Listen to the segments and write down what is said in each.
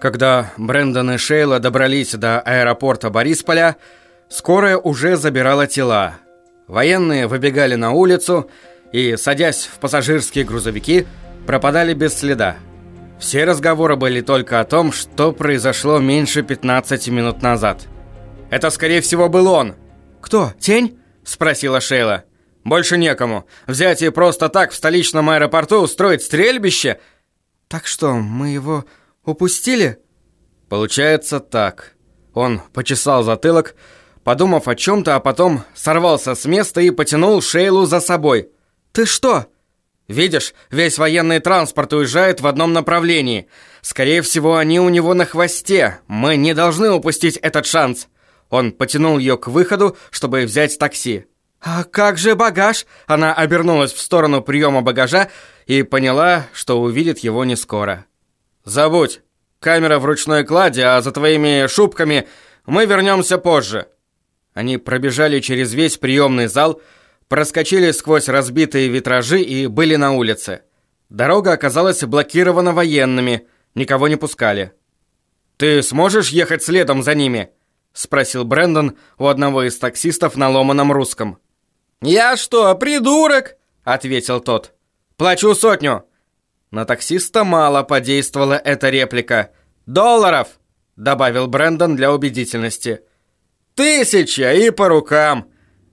Когда Брэндон и Шейла добрались до аэропорта Борисполя, скорая уже забирала тела. Военные выбегали на улицу и, садясь в пассажирские грузовики, пропадали без следа. Все разговоры были только о том, что произошло меньше 15 минут назад. «Это, скорее всего, был он!» «Кто? Тень?» – спросила Шейла. «Больше некому. Взять и просто так в столичном аэропорту устроить стрельбище?» «Так что, мы его упустили?» «Получается так». Он почесал затылок, подумав о чем-то, а потом сорвался с места и потянул Шейлу за собой. «Ты что?» Видишь, весь военный транспорт уезжает в одном направлении. Скорее всего, они у него на хвосте. Мы не должны упустить этот шанс. Он потянул ее к выходу, чтобы взять такси. «А как же багаж?» Она обернулась в сторону приема багажа и поняла, что увидит его не скоро. «Забудь. Камера в ручной кладе, а за твоими шубками мы вернемся позже». Они пробежали через весь приемный зал, проскочили сквозь разбитые витражи и были на улице. Дорога оказалась блокирована военными, никого не пускали. «Ты сможешь ехать следом за ними?» — спросил Брэндон у одного из таксистов на ломаном русском. «Я что, придурок?» — ответил тот. «Плачу сотню». На таксиста мало подействовала эта реплика. «Долларов!» — добавил Брэндон для убедительности. «Тысяча и по рукам!»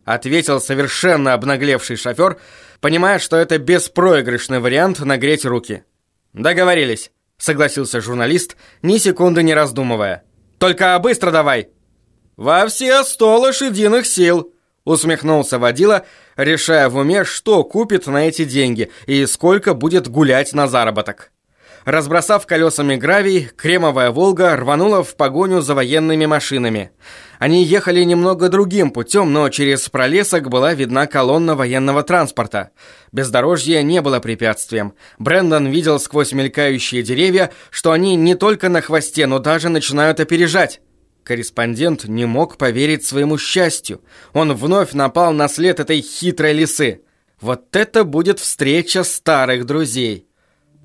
ответил совершенно обнаглевший шофер, понимая, что это беспроигрышный вариант нагреть руки. «Договорились», — согласился журналист, ни секунды не раздумывая. «Только быстро давай!» «Во все сто лошадиных сил!» — усмехнулся водила, решая в уме, что купит на эти деньги и сколько будет гулять на заработок. Разбросав колесами гравий, кремовая «Волга» рванула в погоню за военными машинами. Они ехали немного другим путем, но через пролесок была видна колонна военного транспорта. Бездорожье не было препятствием. Брэндон видел сквозь мелькающие деревья, что они не только на хвосте, но даже начинают опережать. Корреспондент не мог поверить своему счастью. Он вновь напал на след этой хитрой лисы. Вот это будет встреча старых друзей.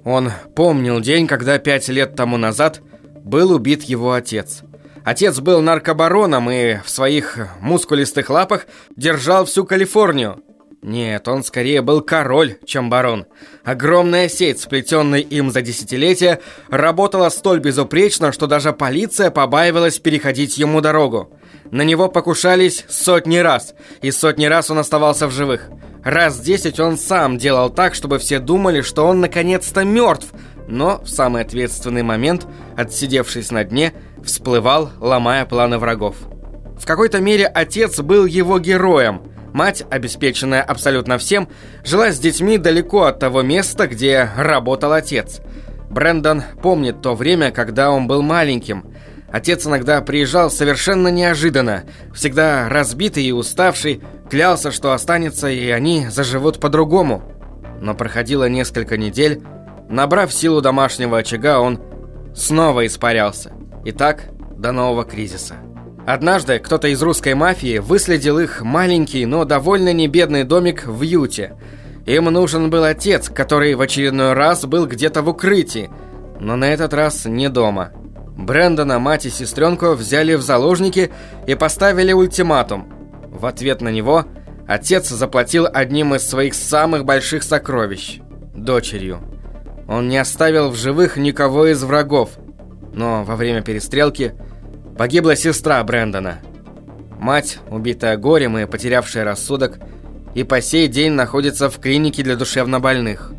Он помнил день, когда пять лет тому назад был убит его отец. Отец был наркобароном и в своих мускулистых лапах держал всю Калифорнию. Нет, он скорее был король, чем барон. Огромная сеть, сплетенная им за десятилетия, работала столь безупречно, что даже полиция побаивалась переходить ему дорогу. На него покушались сотни раз, и сотни раз он оставался в живых. Раз десять он сам делал так, чтобы все думали, что он наконец-то мертв, но в самый ответственный момент, отсидевшись на дне, всплывал, ломая планы врагов. В какой-то мере отец был его героем. Мать, обеспеченная абсолютно всем, жила с детьми далеко от того места, где работал отец. Брэндон помнит то время, когда он был маленьким. Отец иногда приезжал совершенно неожиданно, всегда разбитый и уставший, клялся, что останется, и они заживут по-другому. Но проходило несколько недель, набрав силу домашнего очага, он снова испарялся. И так до нового кризиса. Однажды кто-то из русской мафии выследил их маленький, но довольно небедный домик в Юте. Им нужен был отец, который в очередной раз был где-то в укрытии, но на этот раз не дома. Брэндона, мать и сестренку взяли в заложники и поставили ультиматум. В ответ на него отец заплатил одним из своих самых больших сокровищ – дочерью. Он не оставил в живых никого из врагов, но во время перестрелки погибла сестра Брэндона. Мать, убитая горем и потерявшая рассудок, и по сей день находится в клинике для душевнобольных.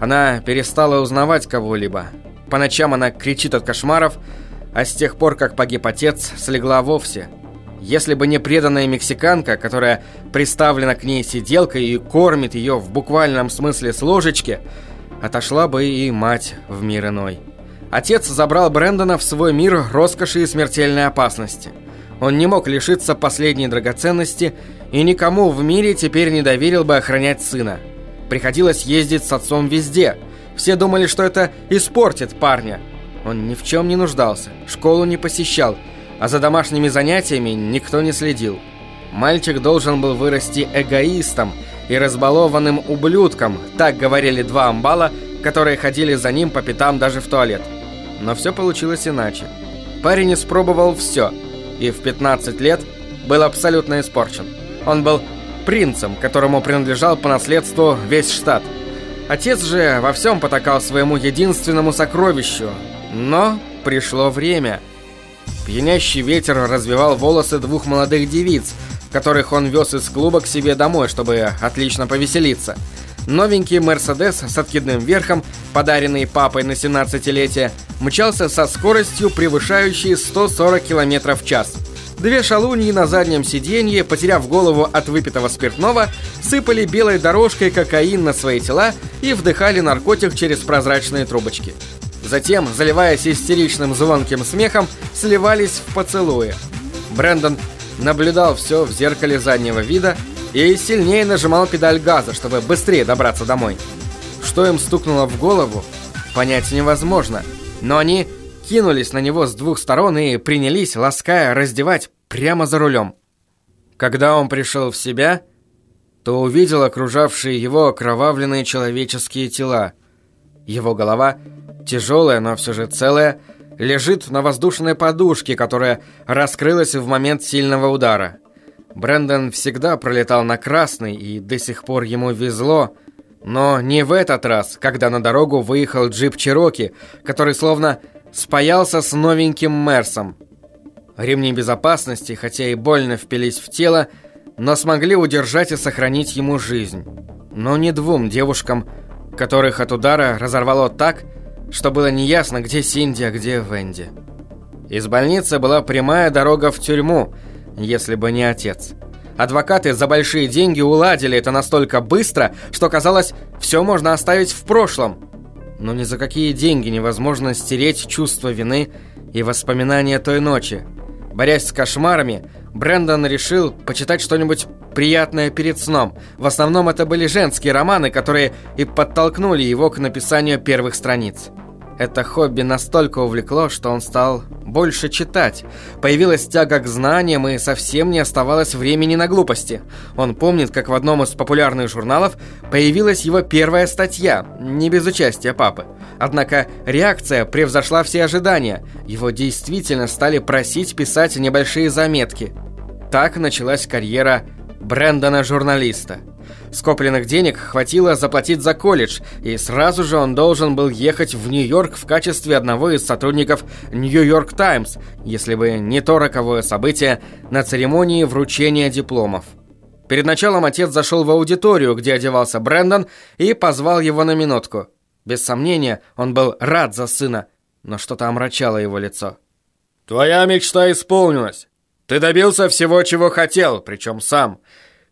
Она перестала узнавать кого-либо – по ночам она кричит от кошмаров, а с тех пор, как погиб отец, слегла вовсе. Если бы не преданная мексиканка, которая приставлена к ней сиделкой и кормит ее в буквальном смысле с ложечки, отошла бы и мать в мир иной. Отец забрал Брэндона в свой мир роскоши и смертельной опасности. Он не мог лишиться последней драгоценности и никому в мире теперь не доверил бы охранять сына. Приходилось ездить с отцом везде – все думали, что это испортит парня. Он ни в чем не нуждался, школу не посещал, а за домашними занятиями никто не следил. Мальчик должен был вырасти эгоистом и разбалованным ублюдком, так говорили два амбала, которые ходили за ним по пятам даже в туалет. Но все получилось иначе. Парень испробовал все, и в 15 лет был абсолютно испорчен. Он был принцем, которому принадлежал по наследству весь штат. Отец же во всем потакал своему единственному сокровищу. Но пришло время. Пьянящий ветер развивал волосы двух молодых девиц, которых он вез из клуба к себе домой, чтобы отлично повеселиться. Новенький Мерседес с откидным верхом, подаренный папой на 17-летие, мчался со скоростью, превышающей 140 км в час. Две шалуньи на заднем сиденье, потеряв голову от выпитого спиртного, сыпали белой дорожкой кокаин на свои тела и вдыхали наркотик через прозрачные трубочки. Затем, заливаясь истеричным звонким смехом, сливались в поцелуи. Брэндон наблюдал все в зеркале заднего вида и сильнее нажимал педаль газа, чтобы быстрее добраться домой. Что им стукнуло в голову, понять невозможно, но они кинулись на него с двух сторон и принялись, лаская, раздевать прямо за рулем. Когда он пришел в себя, то увидел окружавшие его окровавленные человеческие тела. Его голова, тяжелая, но все же целая, лежит на воздушной подушке, которая раскрылась в момент сильного удара. Брэндон всегда пролетал на красный, и до сих пор ему везло, но не в этот раз, когда на дорогу выехал джип Чироки, который словно спаялся с новеньким Мерсом. Ремни безопасности, хотя и больно впились в тело, но смогли удержать и сохранить ему жизнь. Но не двум девушкам, которых от удара разорвало так, что было неясно, где Синди, а где Венди. Из больницы была прямая дорога в тюрьму – если бы не отец. Адвокаты за большие деньги уладили это настолько быстро, что казалось, все можно оставить в прошлом. Но ни за какие деньги невозможно стереть чувство вины и воспоминания той ночи. Борясь с кошмарами, Брэндон решил почитать что-нибудь приятное перед сном. В основном это были женские романы, которые и подтолкнули его к написанию первых страниц. Это хобби настолько увлекло, что он стал больше читать. Появилась тяга к знаниям и совсем не оставалось времени на глупости. Он помнит, как в одном из популярных журналов появилась его первая статья, не без участия папы. Однако реакция превзошла все ожидания. Его действительно стали просить писать небольшие заметки. Так началась карьера Брэндона-журналиста. Скопленных денег хватило заплатить за колледж, и сразу же он должен был ехать в Нью-Йорк в качестве одного из сотрудников Нью-Йорк Таймс, если бы не то роковое событие на церемонии вручения дипломов. Перед началом отец зашел в аудиторию, где одевался Брэндон, и позвал его на минутку. Без сомнения, он был рад за сына, но что-то омрачало его лицо. «Твоя мечта исполнилась. Ты добился всего, чего хотел, причем сам.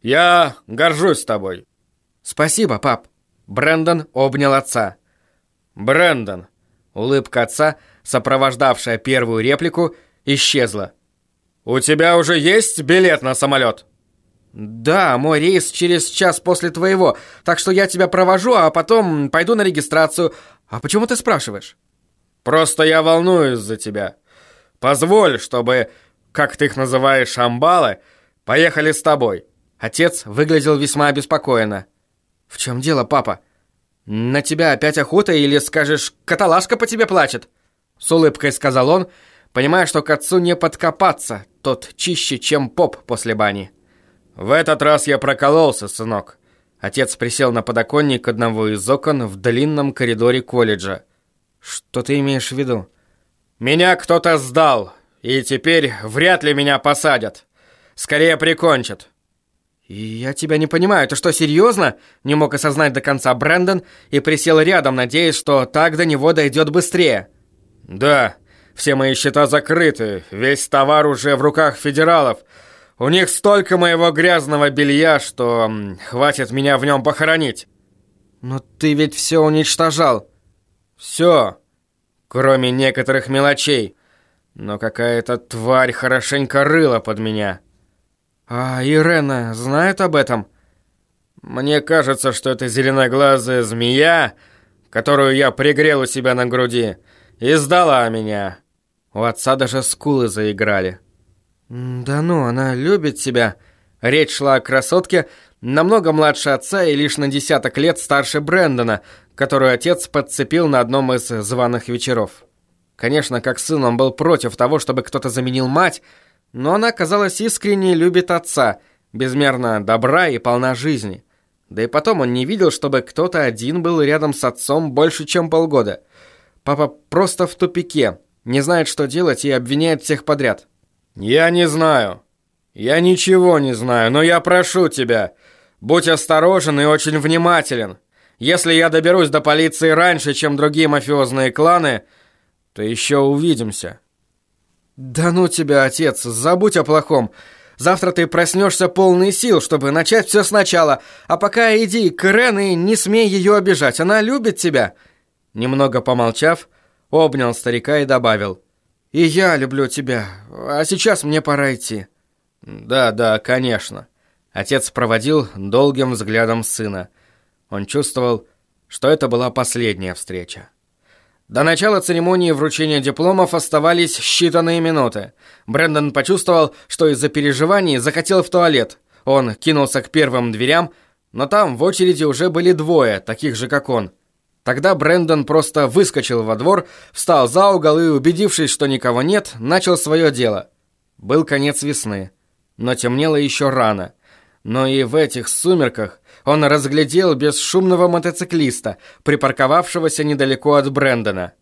Я горжусь тобой. Спасибо, пап. Брэндон обнял отца. Брэндон. Улыбка отца, сопровождавшая первую реплику, исчезла. У тебя уже есть билет на самолет? Да, мой рейс через час после твоего, так что я тебя провожу, а потом пойду на регистрацию. А почему ты спрашиваешь? Просто я волнуюсь за тебя. Позволь, чтобы, как ты их называешь, амбалы, поехали с тобой. Отец выглядел весьма обеспокоенно. «В чем дело, папа? На тебя опять охота или, скажешь, каталашка по тебе плачет?» С улыбкой сказал он, понимая, что к отцу не подкопаться, тот чище, чем поп после бани. «В этот раз я прокололся, сынок». Отец присел на подоконник одного из окон в длинном коридоре колледжа. «Что ты имеешь в виду?» «Меня кто-то сдал, и теперь вряд ли меня посадят. Скорее прикончат. «Я тебя не понимаю, ты что, серьезно?» Не мог осознать до конца Брэндон и присел рядом, надеясь, что так до него дойдет быстрее. «Да, все мои счета закрыты, весь товар уже в руках федералов. У них столько моего грязного белья, что хватит меня в нем похоронить». «Но ты ведь все уничтожал». «Все, кроме некоторых мелочей. Но какая-то тварь хорошенько рыла под меня». «А Ирена знает об этом?» «Мне кажется, что это зеленоглазая змея, которую я пригрел у себя на груди, издала меня». У отца даже скулы заиграли. «Да ну, она любит тебя». Речь шла о красотке, намного младше отца и лишь на десяток лет старше Брэндона, которую отец подцепил на одном из званых вечеров. Конечно, как сын он был против того, чтобы кто-то заменил мать, но она, казалось, искренне любит отца, безмерно добра и полна жизни. Да и потом он не видел, чтобы кто-то один был рядом с отцом больше, чем полгода. Папа просто в тупике, не знает, что делать и обвиняет всех подряд. «Я не знаю. Я ничего не знаю, но я прошу тебя, будь осторожен и очень внимателен. Если я доберусь до полиции раньше, чем другие мафиозные кланы, то еще увидимся». «Да ну тебя, отец, забудь о плохом. Завтра ты проснешься полный сил, чтобы начать все сначала. А пока иди к Рен и не смей ее обижать, она любит тебя». Немного помолчав, обнял старика и добавил. «И я люблю тебя, а сейчас мне пора идти». «Да, да, конечно». Отец проводил долгим взглядом сына. Он чувствовал, что это была последняя встреча. До начала церемонии вручения дипломов оставались считанные минуты. Брэндон почувствовал, что из-за переживаний захотел в туалет. Он кинулся к первым дверям, но там в очереди уже были двое, таких же, как он. Тогда Брэндон просто выскочил во двор, встал за угол и, убедившись, что никого нет, начал свое дело. Был конец весны, но темнело еще рано. Но и в этих сумерках он разглядел бесшумного мотоциклиста, припарковавшегося недалеко от Брэндона.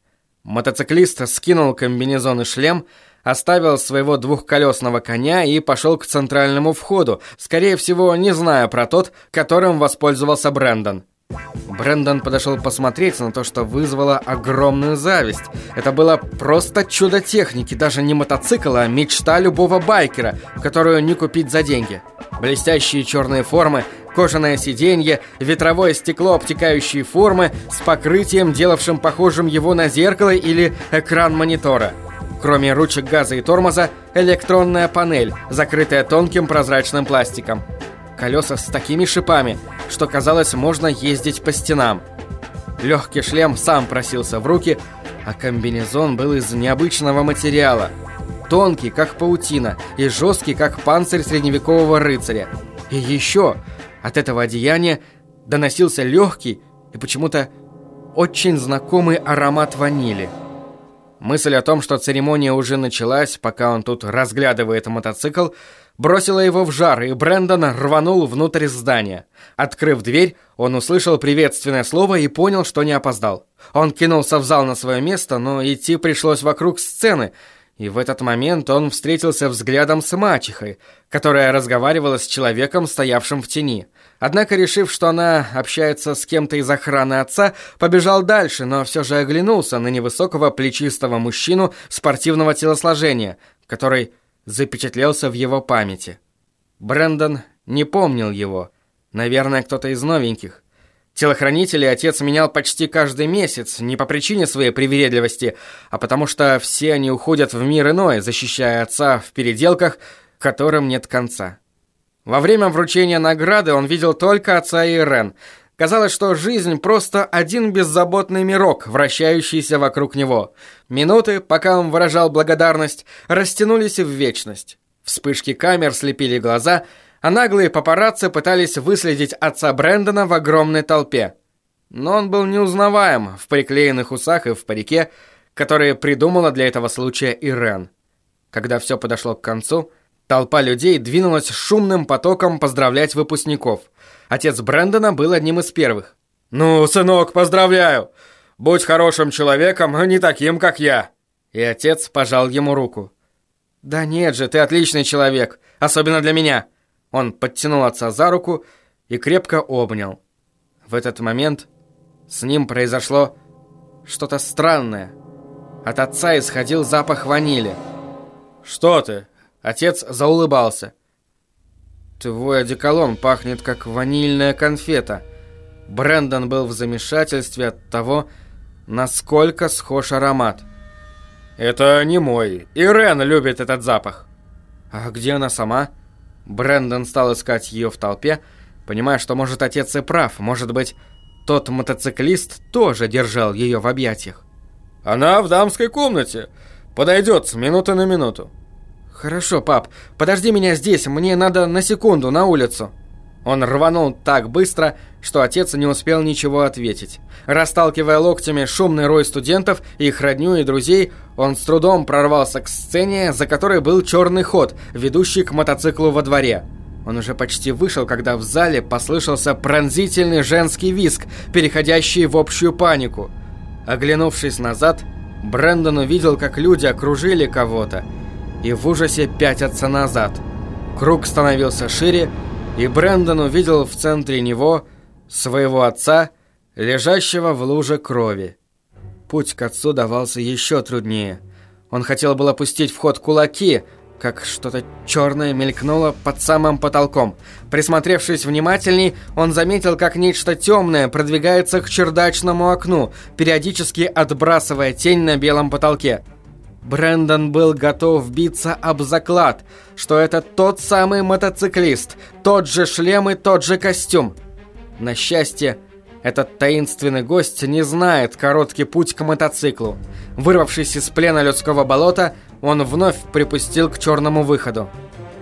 Мотоциклист скинул комбинезон и шлем, оставил своего двухколесного коня и пошел к центральному входу, скорее всего, не зная про тот, которым воспользовался Брэндон. Брэндон подошел посмотреть на то, что вызвало огромную зависть. Это было просто чудо техники, даже не мотоцикл, а мечта любого байкера, которую не купить за деньги. Блестящие черные формы, кожаное сиденье, ветровое стекло обтекающей формы с покрытием, делавшим похожим его на зеркало или экран монитора. Кроме ручек газа и тормоза, электронная панель, закрытая тонким прозрачным пластиком. Колеса с такими шипами, что казалось, можно ездить по стенам. Легкий шлем сам просился в руки, а комбинезон был из необычного материала. Тонкий, как паутина, и жесткий, как панцирь средневекового рыцаря. И еще от этого одеяния доносился легкий и почему-то очень знакомый аромат ванили. Мысль о том, что церемония уже началась, пока он тут разглядывает мотоцикл, бросила его в жар, и Брэндон рванул внутрь здания. Открыв дверь, он услышал приветственное слово и понял, что не опоздал. Он кинулся в зал на свое место, но идти пришлось вокруг сцены – и в этот момент он встретился взглядом с мачехой, которая разговаривала с человеком, стоявшим в тени. Однако, решив, что она общается с кем-то из охраны отца, побежал дальше, но все же оглянулся на невысокого плечистого мужчину спортивного телосложения, который запечатлелся в его памяти. Брэндон не помнил его. Наверное, кто-то из новеньких. Телохранителей отец менял почти каждый месяц, не по причине своей привередливости, а потому что все они уходят в мир иной, защищая отца в переделках, которым нет конца. Во время вручения награды он видел только отца и Ирен. Казалось, что жизнь просто один беззаботный мирок, вращающийся вокруг него. Минуты, пока он выражал благодарность, растянулись в вечность. Вспышки камер слепили глаза — а наглые папарацци пытались выследить отца Брэндона в огромной толпе. Но он был неузнаваем в приклеенных усах и в парике, которые придумала для этого случая Ирен. Когда все подошло к концу, толпа людей двинулась шумным потоком поздравлять выпускников. Отец Брэндона был одним из первых. «Ну, сынок, поздравляю! Будь хорошим человеком, а не таким, как я!» И отец пожал ему руку. «Да нет же, ты отличный человек, особенно для меня!» Он подтянул отца за руку и крепко обнял. В этот момент с ним произошло что-то странное. От отца исходил запах ванили. «Что ты?» Отец заулыбался. «Твой одеколон пахнет, как ванильная конфета». Брэндон был в замешательстве от того, насколько схож аромат. «Это не мой. Ирен любит этот запах». «А где она сама?» Брэндон стал искать ее в толпе, понимая, что, может, отец и прав, может быть, тот мотоциклист тоже держал ее в объятиях. «Она в дамской комнате. Подойдет с минуты на минуту». «Хорошо, пап. Подожди меня здесь, мне надо на секунду на улицу». Он рванул так быстро, что отец не успел ничего ответить. Расталкивая локтями шумный рой студентов, их родню и друзей, он с трудом прорвался к сцене, за которой был черный ход, ведущий к мотоциклу во дворе. Он уже почти вышел, когда в зале послышался пронзительный женский визг, переходящий в общую панику. Оглянувшись назад, Брэндон увидел, как люди окружили кого-то и в ужасе пятятся назад. Круг становился шире, и Брэндон увидел в центре него своего отца, лежащего в луже крови. Путь к отцу давался еще труднее. Он хотел было пустить в ход кулаки, как что-то черное мелькнуло под самым потолком. Присмотревшись внимательней, он заметил, как нечто темное продвигается к чердачному окну, периодически отбрасывая тень на белом потолке. Брендон был готов биться об заклад, что это тот самый мотоциклист, тот же шлем и тот же костюм. На счастье, этот таинственный гость не знает короткий путь к мотоциклу. Вырвавшись из плена людского болота, он вновь припустил к черному выходу.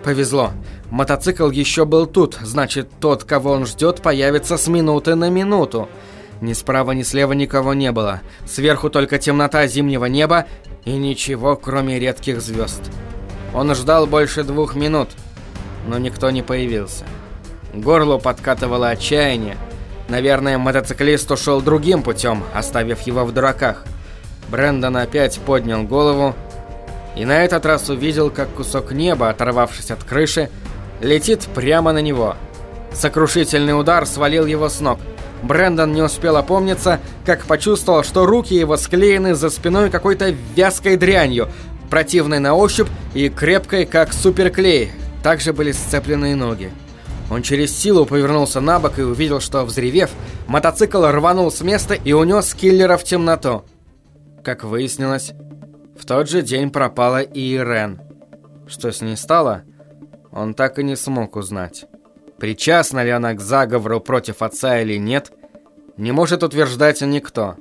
Повезло. Мотоцикл еще был тут, значит, тот, кого он ждет, появится с минуты на минуту. Ни справа, ни слева никого не было. Сверху только темнота зимнего неба и ничего, кроме редких звезд. Он ждал больше двух минут, но никто не появился. Горло подкатывало отчаяние. Наверное, мотоциклист ушел другим путем, оставив его в дураках. Брэндон опять поднял голову и на этот раз увидел, как кусок неба, оторвавшись от крыши, летит прямо на него. Сокрушительный удар свалил его с ног – Брэндон не успел опомниться, как почувствовал, что руки его склеены за спиной какой-то вязкой дрянью, противной на ощупь и крепкой, как суперклей. Также были сцеплены ноги. Он через силу повернулся на бок и увидел, что, взревев, мотоцикл рванул с места и унес киллера в темноту. Как выяснилось, в тот же день пропала и Ирен. Что с ней стало, он так и не смог узнать. Причастна ли она к заговору против отца или нет, не может утверждать никто.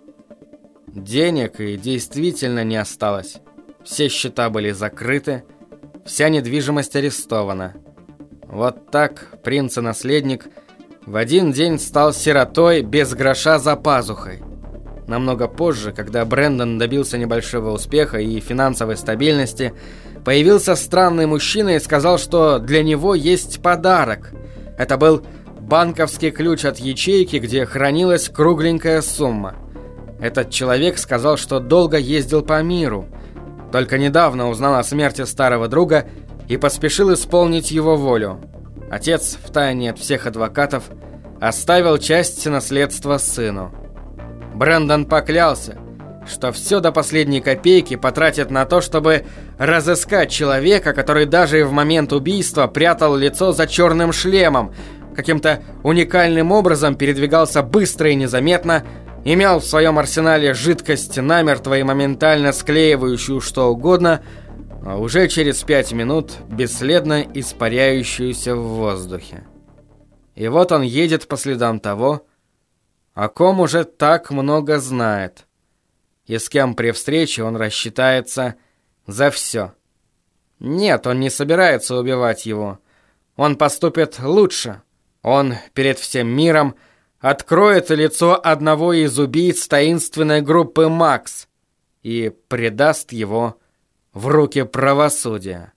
Денег и действительно не осталось. Все счета были закрыты, вся недвижимость арестована. Вот так принц и наследник в один день стал сиротой без гроша за пазухой. Намного позже, когда Брэндон добился небольшого успеха и финансовой стабильности, появился странный мужчина и сказал, что для него есть подарок – это был банковский ключ от ячейки, где хранилась кругленькая сумма. Этот человек сказал, что долго ездил по миру. Только недавно узнал о смерти старого друга и поспешил исполнить его волю. Отец, втайне от всех адвокатов, оставил часть наследства сыну. Брэндон поклялся, что все до последней копейки потратит на то, чтобы разыскать человека, который даже в момент убийства прятал лицо за черным шлемом, каким-то уникальным образом передвигался быстро и незаметно, имел в своем арсенале жидкость намертво и моментально склеивающую что угодно, а уже через пять минут бесследно испаряющуюся в воздухе. И вот он едет по следам того, о ком уже так много знает и с кем при встрече он рассчитается за все. Нет, он не собирается убивать его. Он поступит лучше. Он перед всем миром откроет лицо одного из убийц таинственной группы «Макс» и предаст его в руки правосудия.